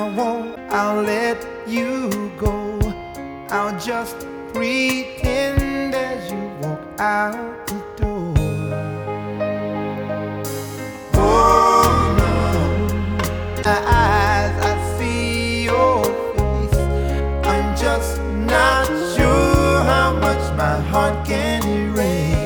I won't, I'll let you go. I'll just pretend as you walk out the door. Oh no, as I see your face, I'm just not sure how much my heart can erase.